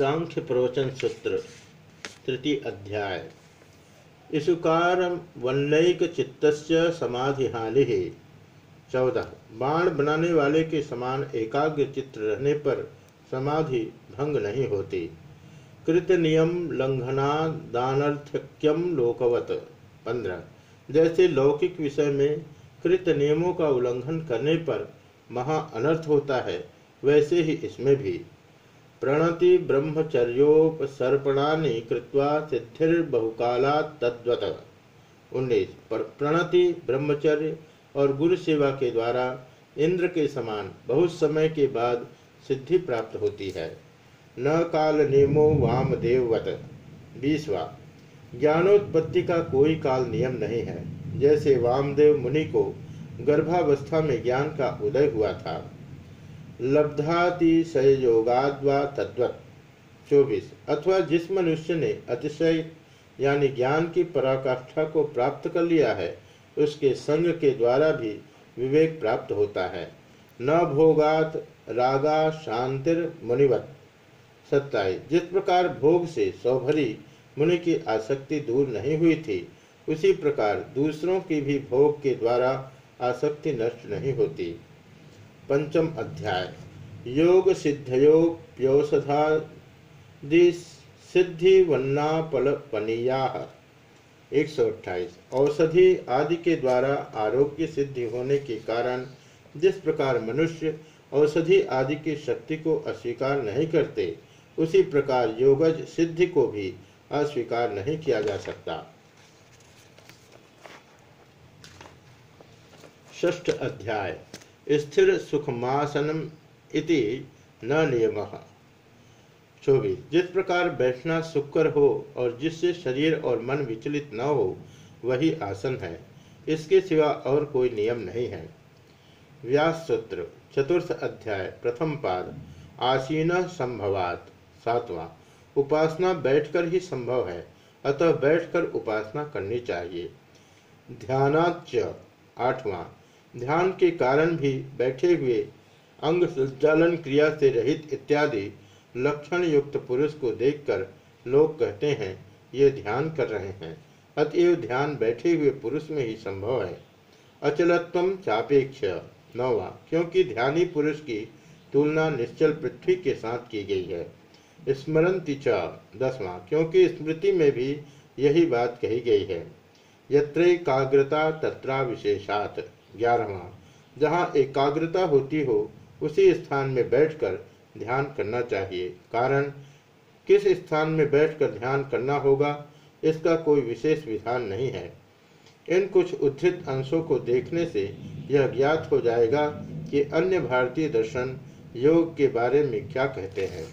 सांख्य प्रवचन सूत्र, तृतीय अध्याय। इसुकार वल्लैक चित्त समाधि हानि चौदह। बाण बनाने वाले के समान एकाग्र चित्र रहने पर समाधि भंग नहीं होती। कृत नियम लंघना दानर्थक्यम लोकवत। पंद्रह। जैसे लौकिक विषय में कृत नियमों का उल्लंघन करने पर महा अनर्थ होता है, वैसे ही इसमें भी। प्रणति ब्रह्मचर्योपसर्पणानि कृत्वा सिद्धिर्बहुकाला तद्वत। उन्नीस। प्रणति, ब्रह्मचर्य और गुरु सेवा के द्वारा इंद्र के समान बहुत समय के बाद सिद्धि प्राप्त होती है। न काल नियमो वाम देववत। बीसवा। ज्ञानोत्पत्ति का कोई काल नियम नहीं है। जैसे वामदेव मुनि को गर्भावस्था में ज्ञान का उदय हुआ था। लब्धातिशयोगाद्वा तद्वत। चौबीस। अथवा जिस मनुष्य ने अतिशय यानी ज्ञान की पराकाष्ठा को प्राप्त कर लिया है, उसके संग के द्वारा भी विवेक प्राप्त होता है। न भोगात रागा शांतिर मुनिवत। सत्ताईस। जिस प्रकार भोग से सौभरी मुनि की आसक्ति दूर नहीं हुई थी, उसी प्रकार दूसरों की भी भोग के द्वारा आसक्ति नष्ट नहीं होती। पंचम अध्याय। योग सिद्धयोप्यौषधादि सिद्धि वन्नापल पनीया एक सौ अट्ठाईस। औषधि आदि के द्वारा आरोग्य सिद्धि होने के कारण जिस प्रकार मनुष्य औषधि आदि की शक्ति को अस्वीकार नहीं करते, उसी प्रकार योगज सिद्धि को भी अस्वीकार नहीं किया जा सकता। ष्ठ अध्याय। स्थिर सुखमासनम इति न नियम। चौबीस। जिस प्रकार बैठना सुखकर हो और जिससे शरीर और मन विचलित न हो, वही आसन है। इसके सिवा और कोई नियम नहीं है। व्यास सूत्र, चतुर्थ अध्याय, प्रथम पाद, आसीन संभवात, सातवां। उपासना बैठकर ही संभव है, अतः बैठकर उपासना करनी चाहिए। ध्यानाच आठवां। ध्यान के कारण भी बैठे हुए अंग संचालन क्रिया से रहित इत्यादि लक्षण युक्त पुरुष को देखकर लोग कहते हैं, ये ध्यान कर रहे हैं। अतएव ध्यान बैठे हुए पुरुष में ही संभव है। अचलत्व चापेक्ष नौवा क्योंकि ध्यानी पुरुष की तुलना निश्चल पृथ्वी के साथ की गई है। स्मरणति च, दसवां, क्योंकि स्मृति में भी यही बात कही गई है। यत्रैकाग्रता तत्रा विशेषात ग्यारहवा, जहाँ एकाग्रता होती हो, उसी स्थान में बैठकर ध्यान करना चाहिए। कारण, किस स्थान में बैठकर ध्यान करना होगा, इसका कोई विशेष विधान नहीं है। इन कुछ उद्धृत अंशों को देखने से यह ज्ञात हो जाएगा कि अन्य भारतीय दर्शन योग के बारे में क्या कहते हैं।